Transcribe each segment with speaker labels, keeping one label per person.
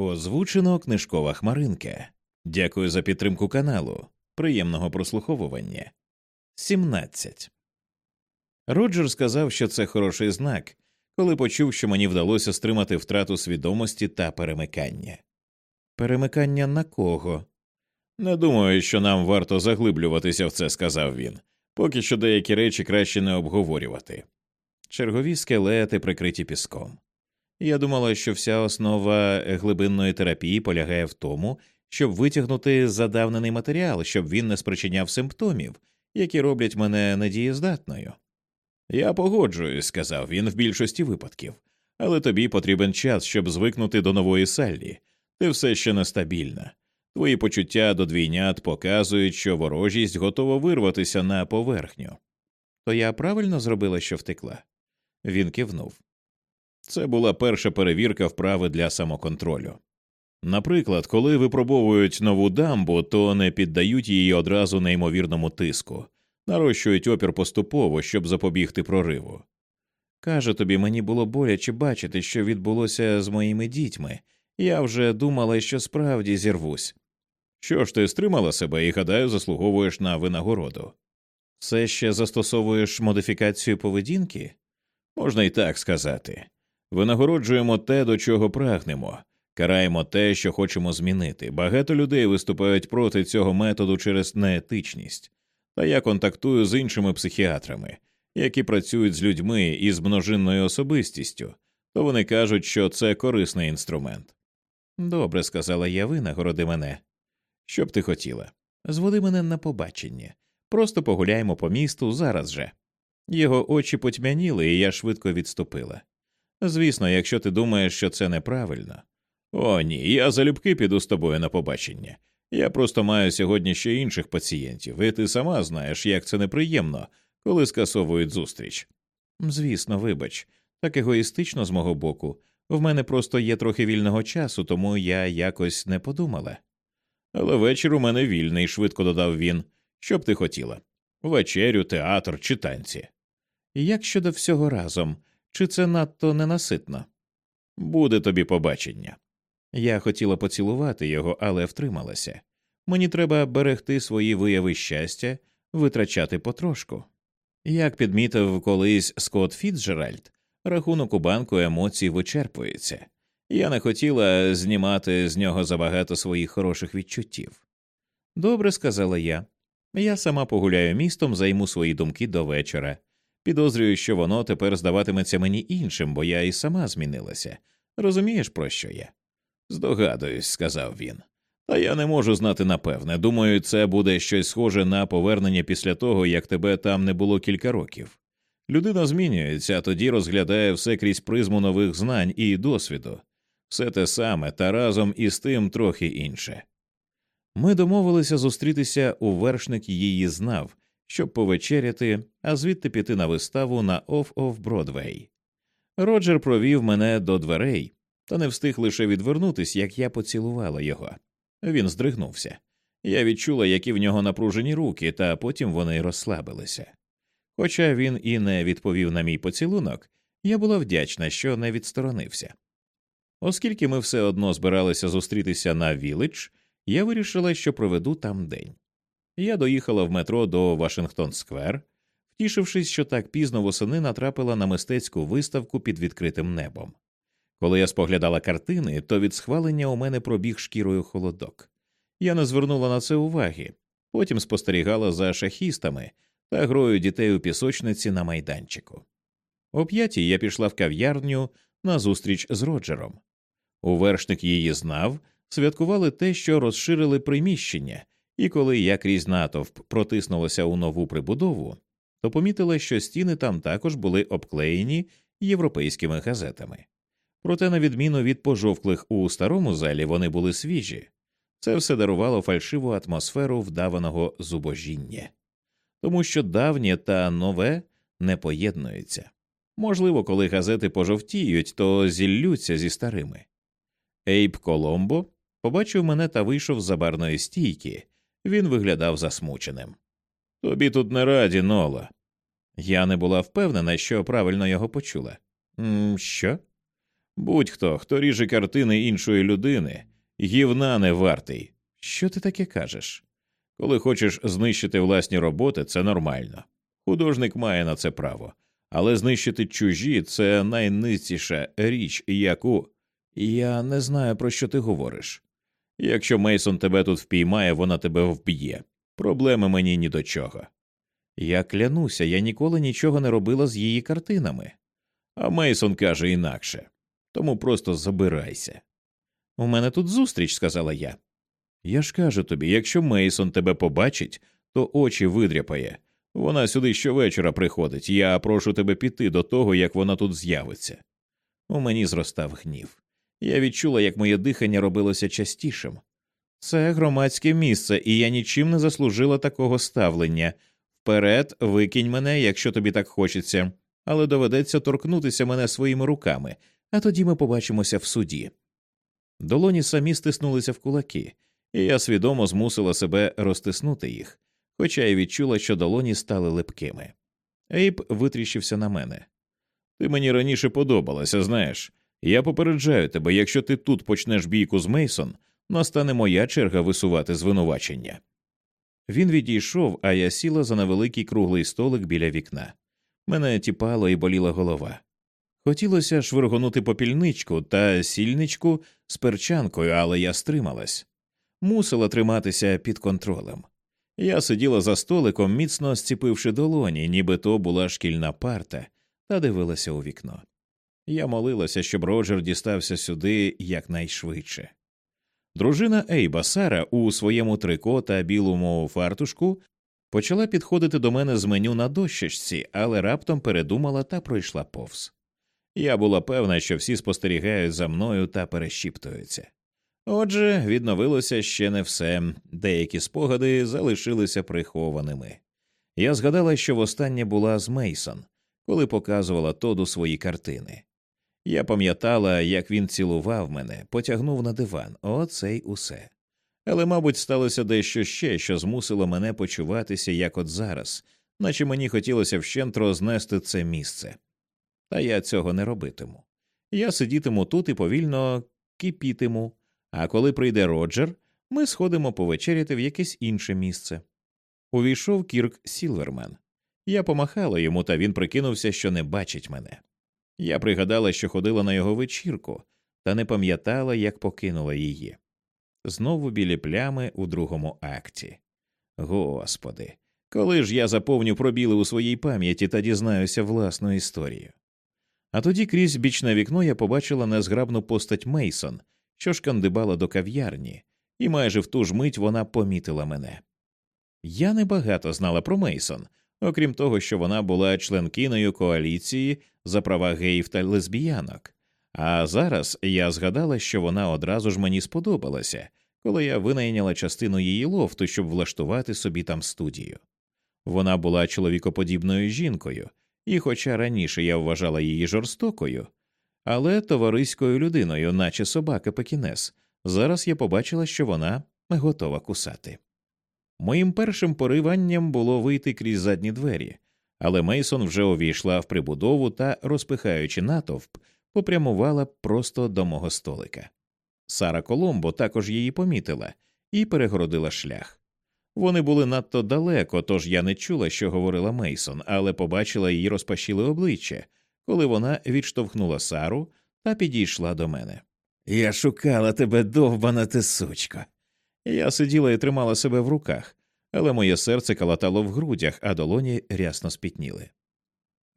Speaker 1: Озвучено книжкова хмаринка. Дякую за підтримку каналу. Приємного прослуховування. 17. Роджер сказав, що це хороший знак, коли почув, що мені вдалося стримати втрату свідомості та перемикання. Перемикання на кого? Не думаю, що нам варто заглиблюватися в це, сказав він. Поки що деякі речі краще не обговорювати. Чергові скелети прикриті піском. Я думала, що вся основа глибинної терапії полягає в тому, щоб витягнути задавнений матеріал, щоб він не спричиняв симптомів, які роблять мене недієздатною. Я погоджуюсь, сказав він в більшості випадків, але тобі потрібен час, щоб звикнути до нової Саллі. Ти все ще нестабільна. Твої почуття до двійнят показують, що ворожість готова вирватися на поверхню. То я правильно зробила, що втекла? Він кивнув. Це була перша перевірка вправи для самоконтролю. Наприклад, коли випробовують нову дамбу, то не піддають її одразу неймовірному тиску, нарощують опір поступово, щоб запобігти прориву. Каже тобі, мені було боляче бачити, що відбулося з моїми дітьми. Я вже думала, що справді зірвусь. Що ж ти стримала себе і, гадаю, заслуговуєш на винагороду. Все ще застосовуєш модифікацію поведінки? Можна і так сказати. Винагороджуємо те, до чого прагнемо, караємо те, що хочемо змінити. Багато людей виступають проти цього методу через неетичність, та я контактую з іншими психіатрами, які працюють з людьми із множинною особистістю, то вони кажуть, що це корисний інструмент. Добре, сказала я, винагороди мене. Що б ти хотіла? Зводи мене на побачення. Просто погуляємо по місту зараз же. Його очі потьмяніли, і я швидко відступила. Звісно, якщо ти думаєш, що це неправильно. О, ні, я залюбки піду з тобою на побачення. Я просто маю сьогодні ще інших пацієнтів, і ти сама знаєш, як це неприємно, коли скасовують зустріч. Звісно, вибач, так егоїстично з мого боку. В мене просто є трохи вільного часу, тому я якось не подумала. Але вечір у мене вільний, швидко додав він. Що б ти хотіла? Вечерю, театр чи танці. Як щодо всього разом, чи це надто ненаситно? Буде тобі побачення. Я хотіла поцілувати його, але втрималася. Мені треба берегти свої вияви щастя, витрачати потрошку. Як підмітив колись Скотт Фіцджеральд, рахунок у банку емоцій вичерпується. Я не хотіла знімати з нього забагато своїх хороших відчуттів. Добре, сказала я. Я сама погуляю містом, займу свої думки до вечора. Підозрюю, що воно тепер здаватиметься мені іншим, бо я і сама змінилася. Розумієш, про що я? Здогадуюсь, сказав він. Та я не можу знати напевне. Думаю, це буде щось схоже на повернення після того, як тебе там не було кілька років. Людина змінюється, а тоді розглядає все крізь призму нових знань і досвіду, все те саме, та разом із тим трохи інше. Ми домовилися зустрітися у вершник її знав, щоб повечеряти, а звідти піти на виставу на Off of Broadway. Роджер провів мене до дверей, та не встиг лише відвернутись, як я поцілувала його. Він здригнувся. Я відчула, які в нього напружені руки, та потім вони розслабилися. Хоча він і не відповів на мій поцілунок, я була вдячна, що не відсторонився. Оскільки ми все одно збиралися зустрітися на Віллидж, я вирішила, що проведу там день. Я доїхала в метро до Вашингтон Сквер, втішившись, що так пізно восени натрапила на мистецьку виставку під відкритим небом. Коли я споглядала картини, то від схвалення у мене пробіг шкірою холодок. Я не звернула на це уваги, потім спостерігала за шахістами та грою дітей у пісочниці на майданчику. О п'ятій я пішла в кав'ярню на зустріч з Роджером. У вершник її знав, святкували те, що розширили приміщення, і коли я крізь натовп протиснулася у нову прибудову, то помітила, що стіни там також були обклеєні європейськими газетами. Проте, на відміну від пожовклих у старому залі, вони були свіжі. Це все дарувало фальшиву атмосферу вдаваного зубожіння, тому що давнє та нове не поєднуються. Можливо, коли газети пожовтіють, то зіллються зі старими. Ейб Коломбо побачив мене та вийшов з за барної стійки. Він виглядав засмученим. Тобі тут не раді, Нола. Я не була впевнена, що правильно його почула. «М, Що? Будь-хто, хто ріже картини іншої людини, гівна не вартий. Що ти таке кажеш? Коли хочеш знищити власні роботи, це нормально. Художник має на це право, але знищити чужі це найнизіша річ, яку я не знаю, про що ти говориш. Якщо Мейсон тебе тут впіймає, вона тебе вб'є. Проблеми мені ні до чого. Я клянуся, я ніколи нічого не робила з її картинами. А Мейсон каже інакше тому просто забирайся. У мене тут зустріч, сказала я. Я ж кажу тобі, якщо Мейсон тебе побачить, то очі видряпає. Вона сюди щовечора приходить, я прошу тебе піти до того, як вона тут з'явиться. У мені зростав гнів. Я відчула, як моє дихання робилося частішим. Це громадське місце, і я нічим не заслужила такого ставлення. Вперед, викинь мене, якщо тобі так хочеться, але доведеться торкнутися мене своїми руками, а тоді ми побачимося в суді. Долоні самі стиснулися в кулаки, і я свідомо змусила себе розтиснути їх, хоча й відчула, що долоні стали липкими. Ейб витріщився на мене. Ти мені раніше подобалася, знаєш. Я попереджаю тебе, якщо ти тут почнеш бійку з Мейсон, настане моя черга висувати звинувачення. Він відійшов, а я сіла за невеликий круглий столик біля вікна. Мене тіпало і боліла голова. Хотілося швиргонути попільничку та сільничку з перчанкою, але я стрималась. Мусила триматися під контролем. Я сиділа за столиком, міцно зціпивши долоні, ніби то була шкільна парта, та дивилася у вікно. Я молилася, щоб Роджер дістався сюди якнайшвидше. Дружина Ейба Сара у своєму трико та білому фартушку почала підходити до мене з меню на дощечці, але раптом передумала та пройшла повз. Я була певна, що всі спостерігають за мною та перешіптуються. Отже, відновилося ще не все, деякі спогади залишилися прихованими. Я згадала, що востаннє була з Мейсон, коли показувала Тоду свої картини. Я пам'ятала, як він цілував мене, потягнув на диван, оце й усе. Але, мабуть, сталося дещо ще, що змусило мене почуватися, як от зараз, наче мені хотілося вщент рознести це місце. Та я цього не робитиму. Я сидітиму тут і повільно кипітиму, а коли прийде Роджер, ми сходимо повечеряти в якесь інше місце. Увійшов Кірк Сілвермен. Я помахала йому, та він прикинувся, що не бачить мене. Я пригадала, що ходила на його вечірку, та не пам'ятала, як покинула її. Знову білі плями у другому акті. Господи, коли ж я заповню пробіли у своїй пам'яті та дізнаюся власну історію. А тоді крізь бічне вікно я побачила незграбну постать Мейсон, що шкандибала до кав'ярні, і майже в ту ж мить вона помітила мене. Я небагато знала про Мейсон, окрім того, що вона була членкиною коаліції за права геїв та лесбіянок. А зараз я згадала, що вона одразу ж мені сподобалася, коли я винайняла частину її лофту, щоб влаштувати собі там студію. Вона була чоловікоподібною жінкою, і, хоча раніше я вважала її жорстокою, але товариською людиною, наче собака пекінес, зараз я побачила, що вона готова кусати. Моїм першим пориванням було вийти крізь задні двері, але Мейсон вже увійшла в прибудову та, розпихаючи натовп, попрямувала просто до мого столика. Сара Коломбо також її помітила і перегородила шлях. Вони були надто далеко, тож я не чула, що говорила Мейсон, але побачила її розпашіле обличчя, коли вона відштовхнула Сару та підійшла до мене. Я шукала тебе, довбана ти сучко. Я сиділа і тримала себе в руках, але моє серце калатало в грудях, а долоні рясно спітніли.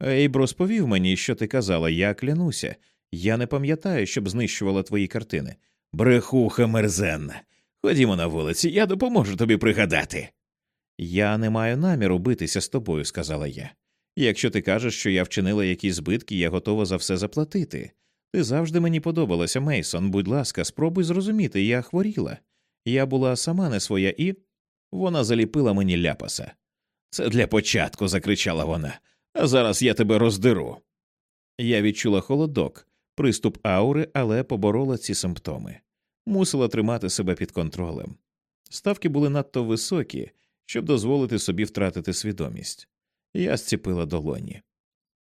Speaker 1: Ейб розповів мені, що ти казала, я клянуся. Я не пам'ятаю, щоб знищувала твої картини. Брехуха мерзенна. Ходімо на вулиці, я допоможу тобі пригадати. Я не маю наміру битися з тобою, сказала я. Якщо ти кажеш, що я вчинила якісь збитки, я готова за все заплатити. Ти завжди мені подобалася, Мейсон. Будь ласка, спробуй зрозуміти, я хворіла. Я була сама не своя і. Вона заліпила мені ляпаса. Це для початку, закричала вона, а зараз я тебе роздеру. Я відчула холодок, приступ аури, але поборола ці симптоми, мусила тримати себе під контролем. Ставки були надто високі, щоб дозволити собі втратити свідомість. Я зціпила долоні.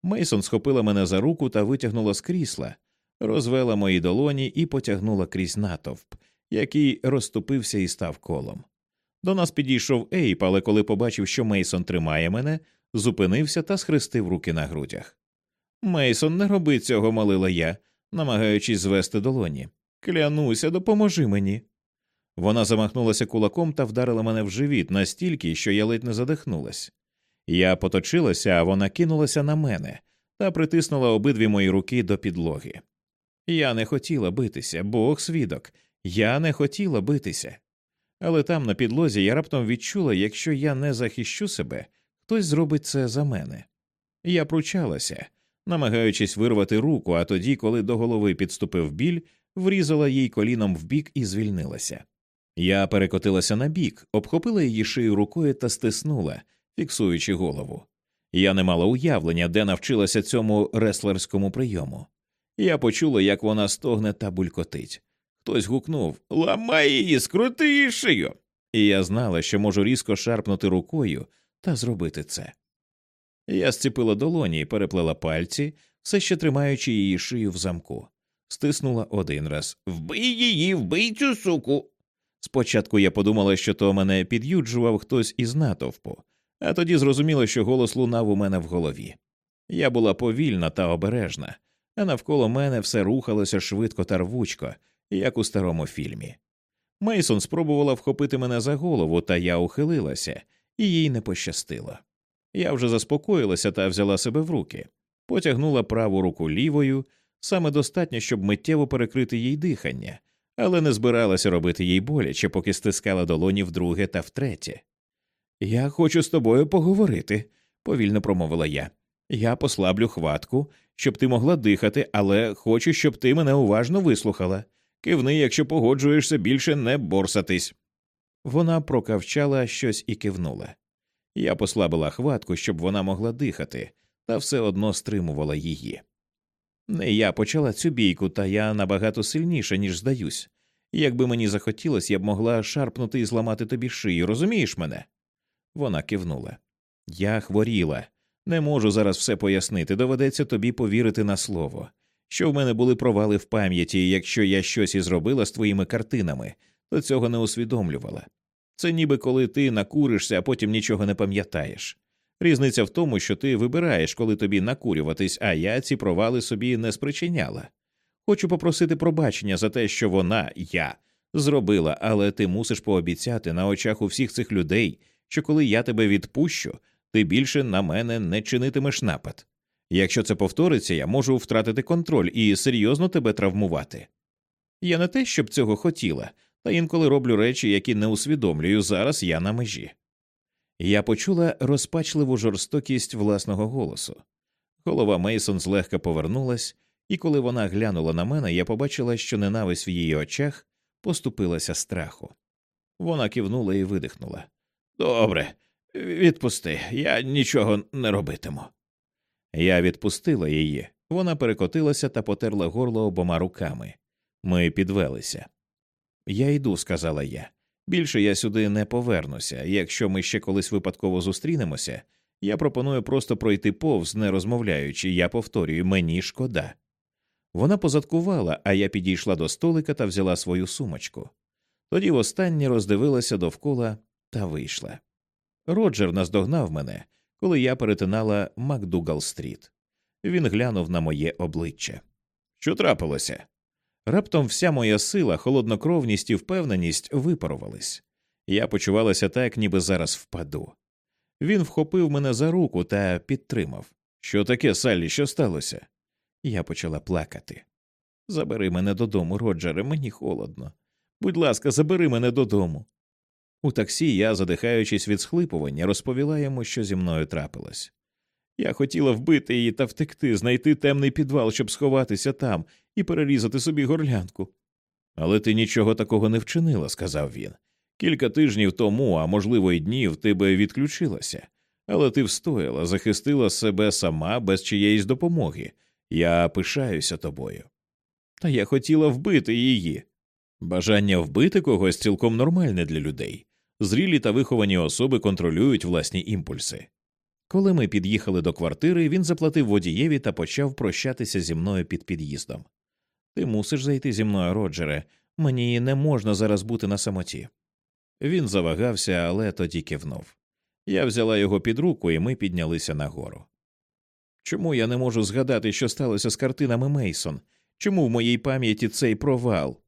Speaker 1: Мейсон схопила мене за руку та витягнула з крісла, розвела мої долоні і потягнула крізь натовп, який розступився і став колом. До нас підійшов Ейп, але коли побачив, що Мейсон тримає мене, зупинився та схрестив руки на грудях. Мейсон, не роби цього, молила я, намагаючись звести долоні. Клянуся, допоможи мені. Вона замахнулася кулаком та вдарила мене в живіт настільки, що я ледь не задихнулась. Я поточилася, а вона кинулася на мене та притиснула обидві мої руки до підлоги. Я не хотіла битися, Бог свідок, я не хотіла битися. Але там, на підлозі, я раптом відчула, якщо я не захищу себе, хтось зробить це за мене. Я пручалася, намагаючись вирвати руку, а тоді, коли до голови підступив біль, врізала їй коліном в бік і звільнилася. Я перекотилася на бік, обхопила її шию рукою та стиснула, фіксуючи голову. Я не мала уявлення, де навчилася цьому реслерському прийому. Я почула, як вона стогне та булькотить. Хтось гукнув Ламай її, скрути її шию. І я знала, що можу різко шарпнути рукою та зробити це. Я зціпила долоні і переплела пальці, все ще тримаючи її шию в замку. Стиснула один раз Вбий її, вбий цю суку. Спочатку я подумала, що то мене під'юджував хтось із натовпу, а тоді зрозуміла, що голос лунав у мене в голові. Я була повільна та обережна, а навколо мене все рухалося швидко та рвучко, як у старому фільмі. Мейсон спробувала вхопити мене за голову, та я ухилилася, і їй не пощастило. Я вже заспокоїлася та взяла себе в руки, потягнула праву руку лівою, саме достатньо, щоб миттєво перекрити їй дихання, але не збиралася робити їй боляче, поки стискала долоні вдруге та втретє. Я хочу з тобою поговорити, повільно промовила я. Я послаблю хватку, щоб ти могла дихати, але хочу, щоб ти мене уважно вислухала. Кивни, якщо погоджуєшся більше не борсатись. Вона прокавчала щось і кивнула. Я послабила хватку, щоб вона могла дихати, та все одно стримувала її. Я почала цю бійку, та я набагато сильніша, ніж здаюсь. Якби мені захотілося, я б могла шарпнути і зламати тобі шию, розумієш мене? Вона кивнула. Я хворіла. Не можу зараз все пояснити, доведеться тобі повірити на слово. Що в мене були провали в пам'яті, і якщо я щось і зробила з твоїми картинами, то цього не усвідомлювала. Це ніби коли ти накуришся, а потім нічого не пам'ятаєш. Різниця в тому, що ти вибираєш, коли тобі накурюватись, а я ці провали собі не спричиняла. Хочу попросити пробачення за те, що вона, я, зробила, але ти мусиш пообіцяти на очах у всіх цих людей, що коли я тебе відпущу, ти більше на мене не чинитимеш напад. Якщо це повториться, я можу втратити контроль і серйозно тебе травмувати. Я не те, щоб цього хотіла, та інколи роблю речі, які не усвідомлюю, зараз я на межі. Я почула розпачливу жорстокість власного голосу. Голова Мейсон злегка повернулась, і коли вона глянула на мене, я побачила, що ненависть в її очах поступилася страху. Вона кивнула і видихнула. Добре, відпусти, я нічого не робитиму. Я відпустила її, вона перекотилася та потерла горло обома руками. Ми підвелися. Я йду, сказала я. Більше я сюди не повернуся. Якщо ми ще колись випадково зустрінемося, я пропоную просто пройти повз, не розмовляючи, я повторюю, мені шкода. Вона позадкувала, а я підійшла до столика та взяла свою сумочку. Тоді востаннє роздивилася довкола та вийшла. Роджер наздогнав мене, коли я перетинала Макдугал стріт. Він глянув на моє обличчя. Що трапилося? Раптом вся моя сила, холоднокровність і впевненість випарувались. Я почувалася так, ніби зараз впаду. Він вхопив мене за руку та підтримав. Що таке, Саллі, що сталося? Я почала плакати. Забери мене додому, Роджере, мені холодно. Будь ласка, забери мене додому. У таксі я, задихаючись від схлипування, розповіла йому, що зі мною трапилось. Я хотіла вбити її та втекти, знайти темний підвал, щоб сховатися там і перерізати собі горлянку. Але ти нічого такого не вчинила, сказав він. Кілька тижнів тому, а можливо, й днів, ти би відключилася, але ти встояла, захистила себе сама без чиєїсь допомоги. Я пишаюся тобою. Та я хотіла вбити її. Бажання вбити когось цілком нормальне для людей. Зрілі та виховані особи контролюють власні імпульси. Коли ми під'їхали до квартири, він заплатив водієві та почав прощатися зі мною під під'їздом. Ти мусиш зайти зі мною, Роджере. Мені не можна зараз бути на самоті. Він завагався, але тоді кивнув. Я взяла його під руку, і ми піднялися нагору. Чому я не можу згадати, що сталося з картинами Мейсон? Чому в моїй пам'яті цей провал?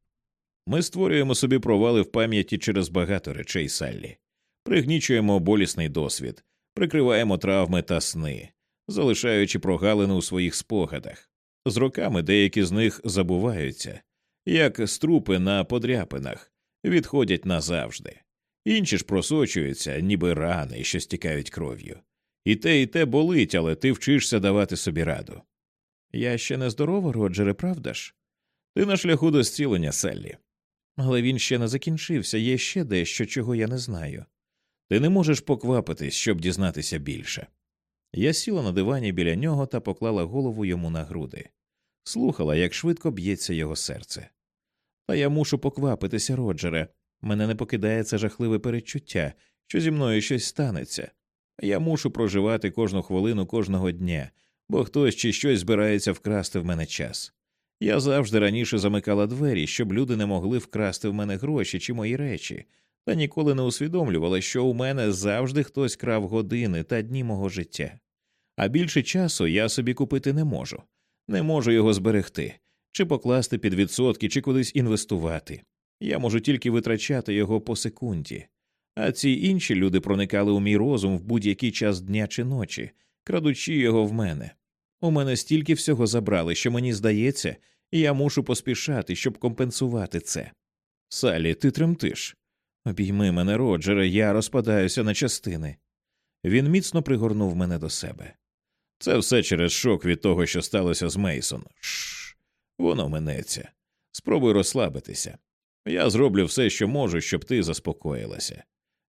Speaker 1: Ми створюємо собі провали в пам'яті через багато речей Саллі, пригнічуємо болісний досвід, прикриваємо травми та сни, залишаючи прогалини у своїх спогадах. З роками деякі з них забуваються, як струпи на подряпинах, відходять назавжди, інші ж просочуються, ніби рани, що стікають кров'ю. І те, і те болить, але ти вчишся давати собі раду. Я ще не здорова, Роджере, правда ж? Ти на шляху до зцілення, Селлі. Але він ще не закінчився, є ще дещо, чого я не знаю. Ти не можеш поквапитись, щоб дізнатися більше. Я сіла на дивані біля нього та поклала голову йому на груди, слухала, як швидко б'ється його серце. Та я мушу поквапитися, Роджере. Мене не покидає це жахливе передчуття, що зі мною щось станеться. Я мушу проживати кожну хвилину кожного дня, бо хтось чи щось збирається вкрасти в мене час. Я завжди раніше замикала двері, щоб люди не могли вкрасти в мене гроші чи мої речі, та ніколи не усвідомлювала, що у мене завжди хтось крав години та дні мого життя. А більше часу я собі купити не можу, не можу його зберегти, чи покласти під відсотки, чи кудись інвестувати. Я можу тільки витрачати його по секунді. А ці інші люди проникали у мій розум в будь-який час дня чи ночі, крадучи його в мене. У мене стільки всього забрали, що мені здається, я мушу поспішати, щоб компенсувати це. Салі, ти тремтиш. Обійми мене, Роджере, я розпадаюся на частини. Він міцно пригорнув мене до себе. Це все через шок від того, що сталося з Мейсон. Шш, воно минеться. Спробуй розслабитися. Я зроблю все, що можу, щоб ти заспокоїлася.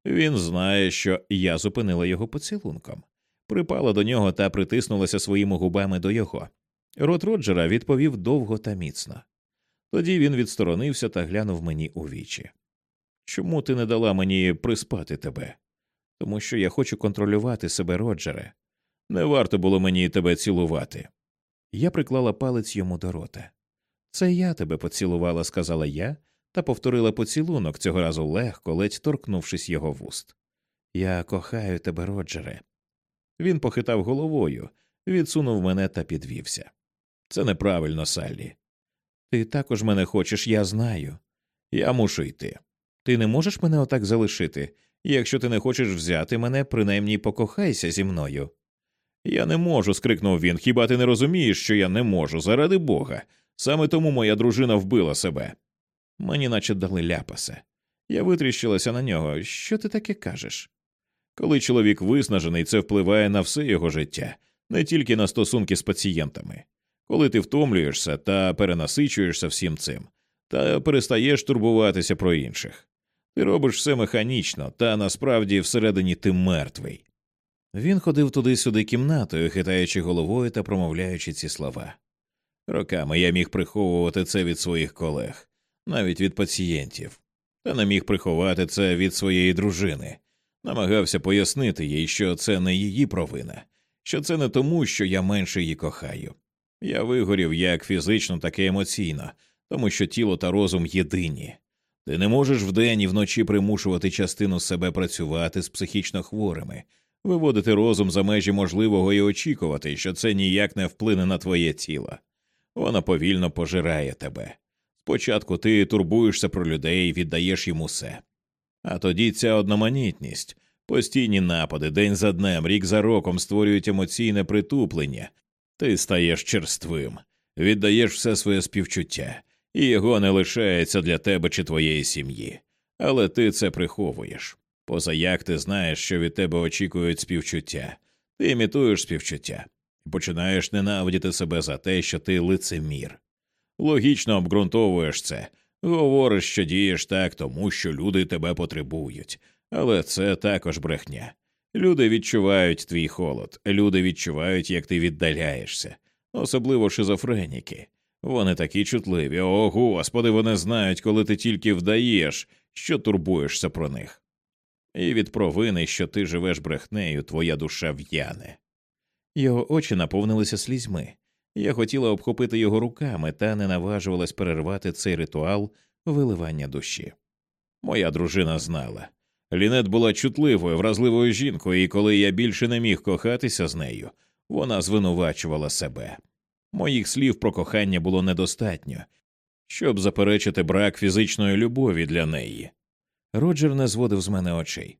Speaker 1: Він знає, що я зупинила його поцілунком, припала до нього та притиснулася своїми губами до його. Рот Роджера відповів довго та міцно. Тоді він відсторонився та глянув мені у вічі. Чому ти не дала мені приспати тебе? Тому що я хочу контролювати себе, Роджере. Не варто було мені тебе цілувати. Я приклала палець йому до рота. Це я тебе поцілувала, сказала я, та повторила поцілунок цього разу легко, ледь торкнувшись його вуст. Я кохаю тебе, Роджере. Він похитав головою, відсунув мене та підвівся. Це неправильно, Саллі. Ти також мене хочеш, я знаю. Я мушу йти. Ти не можеш мене отак залишити. Якщо ти не хочеш взяти мене, принаймні покохайся зі мною. Я не можу. скрикнув він. Хіба ти не розумієш, що я не можу, заради бога. Саме тому моя дружина вбила себе. Мені наче дали ляпаса. Я витріщилася на нього. Що ти таке кажеш? Коли чоловік виснажений, це впливає на все його життя, не тільки на стосунки з пацієнтами. Коли ти втомлюєшся та перенасичуєшся всім цим, та перестаєш турбуватися про інших. Ти робиш все механічно, та насправді всередині ти мертвий. Він ходив туди-сюди кімнатою, хитаючи головою та промовляючи ці слова. Роками я міг приховувати це від своїх колег, навіть від пацієнтів, та не міг приховати це від своєї дружини, намагався пояснити їй, що це не її провина, що це не тому, що я менше її кохаю. Я вигорів як фізично, так і емоційно, тому що тіло та розум єдині. Ти не можеш вдень і вночі примушувати частину себе працювати з психічно хворими, виводити розум за межі можливого і очікувати, що це ніяк не вплине на твоє тіло. Воно повільно пожирає тебе. Спочатку ти турбуєшся про людей, віддаєш їм усе. А тоді ця одноманітність, постійні напади день за днем, рік за роком створюють емоційне притуплення, ти стаєш черствим, віддаєш все своє співчуття, і його не лишається для тебе чи твоєї сім'ї, але ти це приховуєш. Поза як ти знаєш, що від тебе очікують співчуття, ти імітуєш співчуття. І починаєш ненавидіти себе за те, що ти лицемір. Логічно обґрунтовуєш це, говориш, що дієш так, тому що люди тебе потребують, але це також брехня. Люди відчувають твій холод, люди відчувають, як ти віддаляєшся, особливо шизофреніки. Вони такі чутливі, о господи, вони знають, коли ти тільки вдаєш, що турбуєшся про них. І від провини, що ти живеш брехнею, твоя душа в'яне. Його очі наповнилися слізьми. Я хотіла обхопити його руками та не наважувалась перервати цей ритуал виливання душі. Моя дружина знала. Лінет була чутливою, вразливою жінкою, і коли я більше не міг кохатися з нею, вона звинувачувала себе. Моїх слів про кохання було недостатньо, щоб заперечити брак фізичної любові для неї. Роджер не зводив з мене очей.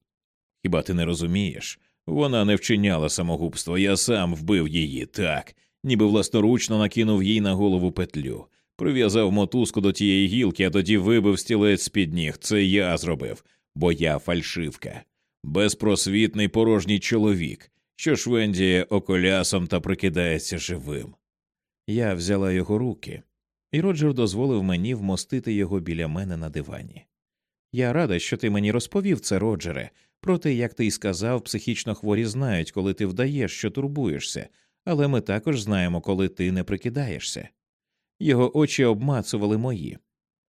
Speaker 1: Хіба ти не розумієш? Вона не вчиняла самогубство, я сам вбив її так, ніби власноручно накинув їй на голову петлю, прив'язав мотузку до тієї гілки, а тоді вибив стілець з під ніг. Це я зробив, бо я фальшивка, безпросвітний порожній чоловік, що швендіє околясом та прикидається живим. Я взяла його руки, і Роджер дозволив мені вмостити його біля мене на дивані. Я рада, що ти мені розповів це, Роджере, про те, як ти й сказав, психічно хворі знають, коли ти вдаєш, що турбуєшся, але ми також знаємо, коли ти не прикидаєшся. Його очі обмацували мої.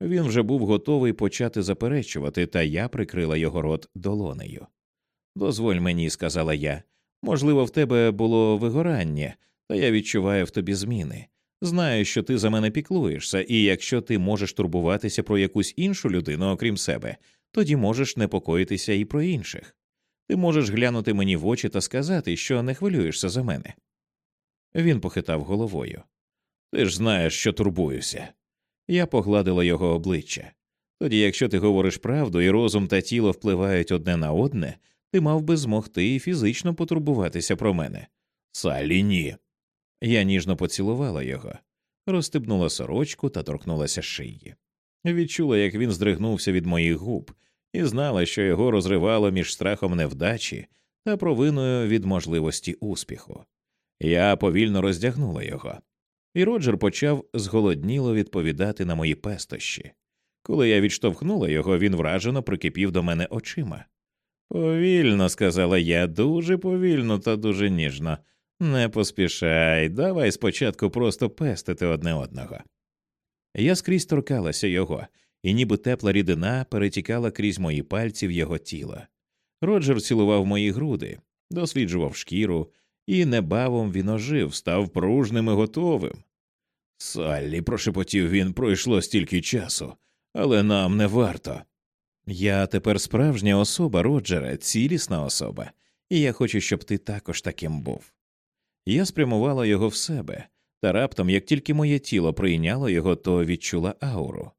Speaker 1: Він вже був готовий почати заперечувати, та я прикрила його рот долонею. Дозволь мені, сказала я. Можливо, в тебе було вигорання, та я відчуваю в тобі зміни. Знаю, що ти за мене піклуєшся, і якщо ти можеш турбуватися про якусь іншу людину, окрім себе, тоді можеш непокоїтися і про інших. Ти можеш глянути мені в очі та сказати, що не хвилюєшся за мене. Він похитав головою. Ти ж знаєш, що турбуюся. Я погладила його обличчя. Тоді, якщо ти говориш правду, і розум та тіло впливають одне на одне, ти мав би змогти і фізично потурбуватися про мене. Салі ні. Я ніжно поцілувала його, розстебнула сорочку та торкнулася шиї. Відчула, як він здригнувся від моїх губ, і знала, що його розривало між страхом невдачі та провиною від можливості успіху. Я повільно роздягнула його, і Роджер почав зголодніло відповідати на мої пестощі. Коли я відштовхнула його, він вражено прикипів до мене очима. Повільно, сказала я, дуже повільно та дуже ніжно. Не поспішай, давай спочатку просто пестити одне одного. Я скрізь торкалася його, і ніби тепла рідина перетікала крізь мої пальці в його тіло. Роджер цілував мої груди, досліджував шкіру, і небавом він ожив, став пружним і готовим. Саллі, прошепотів він, пройшло стільки часу, але нам не варто. Я тепер справжня особа, Роджере, цілісна особа, і я хочу, щоб ти також таким був. Я спрямувала його в себе, та раптом, як тільки моє тіло прийняло його, то відчула ауру.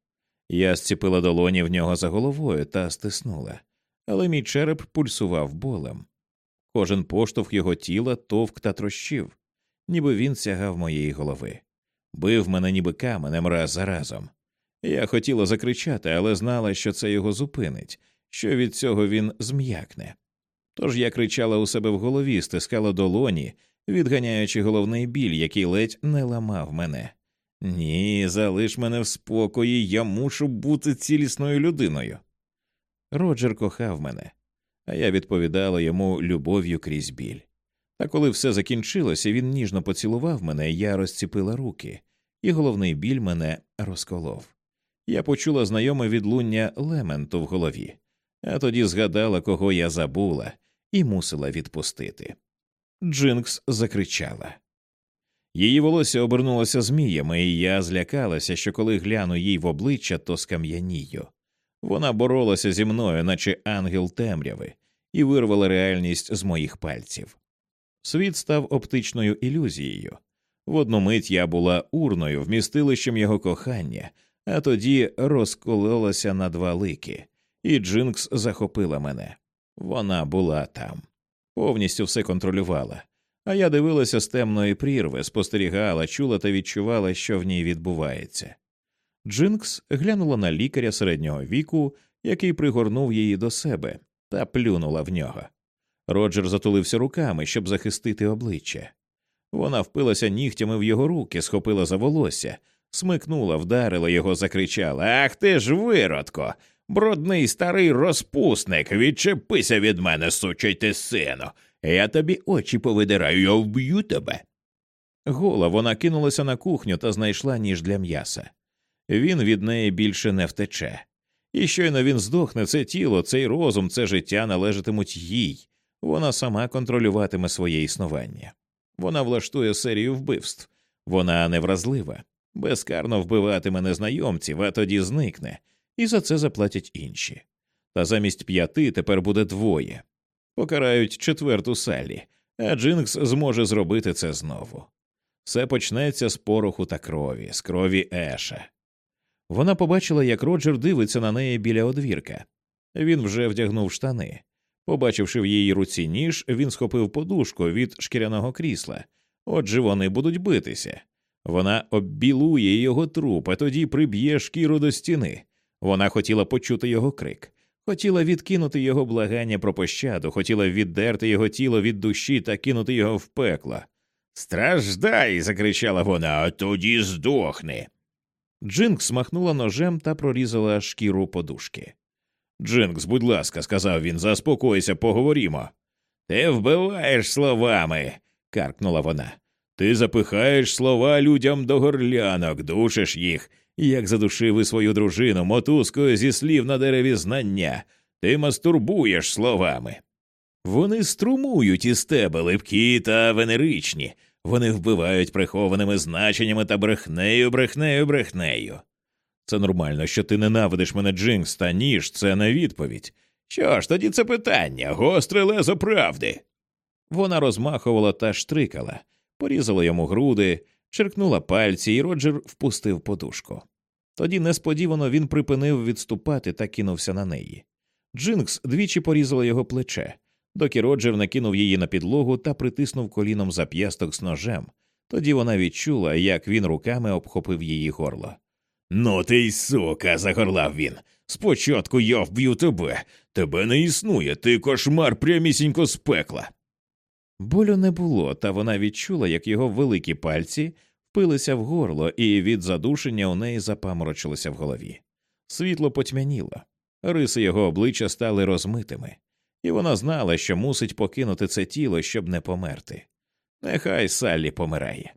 Speaker 1: Я зціпила долоні в нього за головою та стиснула, але мій череп пульсував болем. Кожен поштовх його тіла товк та трощив, ніби він сягав моєї голови, бив мене ніби каменем раз за разом. Я хотіла закричати, але знала, що це його зупинить, що від цього він зм'якне. Тож я кричала у себе в голові, стискала долоні, відганяючи головний біль, який ледь не ламав мене. Ні, залиш мене в спокої, я мушу бути цілісною людиною. Роджер кохав мене, а я відповідала йому любов'ю крізь біль. Та коли все закінчилося, він ніжно поцілував мене, я розціпила руки, і головний біль мене розколов. Я почула знайоме відлуння лементу в голові, а тоді згадала, кого я забула, і мусила відпустити. Джинкс закричала. Її волосся обернулося зміями, і я злякалася, що коли гляну їй в обличчя, то скам'янію. Вона боролася зі мною, наче ангел темряви, і вирвала реальність з моїх пальців. Світ став оптичною ілюзією. В одну мить я була урною, вмістилищем його кохання, а тоді розкололася на два лики, і Джинкс захопила мене. Вона була там, повністю все контролювала. А я дивилася з темної прірви, спостерігала, чула та відчувала, що в ній відбувається. Джинкс глянула на лікаря середнього віку, який пригорнув її до себе, та плюнула в нього. Роджер затулився руками, щоб захистити обличчя. Вона впилася нігтями в його руки, схопила за волосся, смикнула, вдарила його, закричала Ах ти ж, виродко! Брудний старий розпусник, відчепися від мене, сучий ти сину. Я тобі очі повидираю, я вб'ю тебе. Гола вона кинулася на кухню та знайшла ніж для м'яса. Він від неї більше не втече. І щойно він здохне, це тіло, цей розум, це життя належатимуть їй. Вона сама контролюватиме своє існування. Вона влаштує серію вбивств. Вона невразлива, безкарно вбиватиме незнайомців, а тоді зникне, і за це заплатять інші. Та замість п'яти тепер буде двоє. Покарають четверту Саллі, а Джинкс зможе зробити це знову. Все почнеться з пороху та крові, з крові Еша. Вона побачила, як Роджер дивиться на неї біля одвірка. Він вже вдягнув штани. Побачивши в її руці ніж, він схопив подушку від шкіряного крісла. Отже, вони будуть битися. Вона оббілує його труп, а тоді приб'є шкіру до стіни. Вона хотіла почути його крик, хотіла відкинути його благання про пощаду, хотіла віддерти його тіло від душі та кинути його в пекло. Страждай. закричала вона, а тоді здохни. Джинкс махнула ножем та прорізала шкіру подушки. Джинкс, будь ласка, сказав він, заспокойся, поговорімо. Ти вбиваєш словами, каркнула вона. Ти запихаєш слова людям до горлянок, душиш їх, як задушив і свою дружину мотузкою зі слів на дереві знання. Ти мастурбуєш словами. Вони струмують із тебе липкі та венеричні, вони вбивають прихованими значеннями та брехнею, брехнею, брехнею. Це нормально, що ти ненавидиш мене Джинкс, та ніж це не відповідь. Що ж, тоді це питання, гостре лезо правди. Вона розмахувала та штрикала, порізала йому груди, черкнула пальці, і Роджер впустив подушку. Тоді несподівано він припинив відступати та кинувся на неї. Джинкс двічі порізала його плече, доки Роджер накинув її на підлогу та притиснув коліном зап'ясток з ножем. Тоді вона відчула, як він руками обхопив її горло. Ну ти й сука, загорлав він. Спочатку я вб'ю тебе. Тебе не існує, ти кошмар прямісінько з пекла. Болю не було, та вона відчула, як його великі пальці впилися в горло, і від задушення у неї запаморочилося в голові. Світло потьмяніло, риси його обличчя стали розмитими, і вона знала, що мусить покинути це тіло, щоб не померти. Нехай Саллі помирає.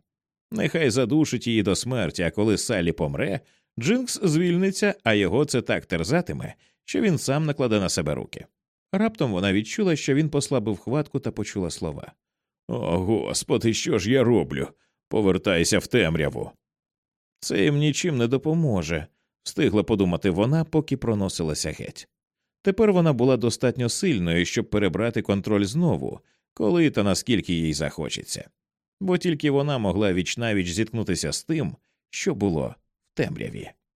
Speaker 1: Нехай задушить її до смерті, а коли Саллі помре, Джинкс звільниться, а його це так терзатиме, що він сам накладе на себе руки. Раптом вона відчула, що він послабив хватку та почула слова О, господи, що ж я роблю? Повертайся в темряву. Це їм нічим не допоможе, встигла подумати вона, поки проносилася геть. Тепер вона була достатньо сильною, щоб перебрати контроль знову, коли та наскільки їй захочеться, бо тільки вона могла вічнавіч зіткнутися з тим, що було в темряві.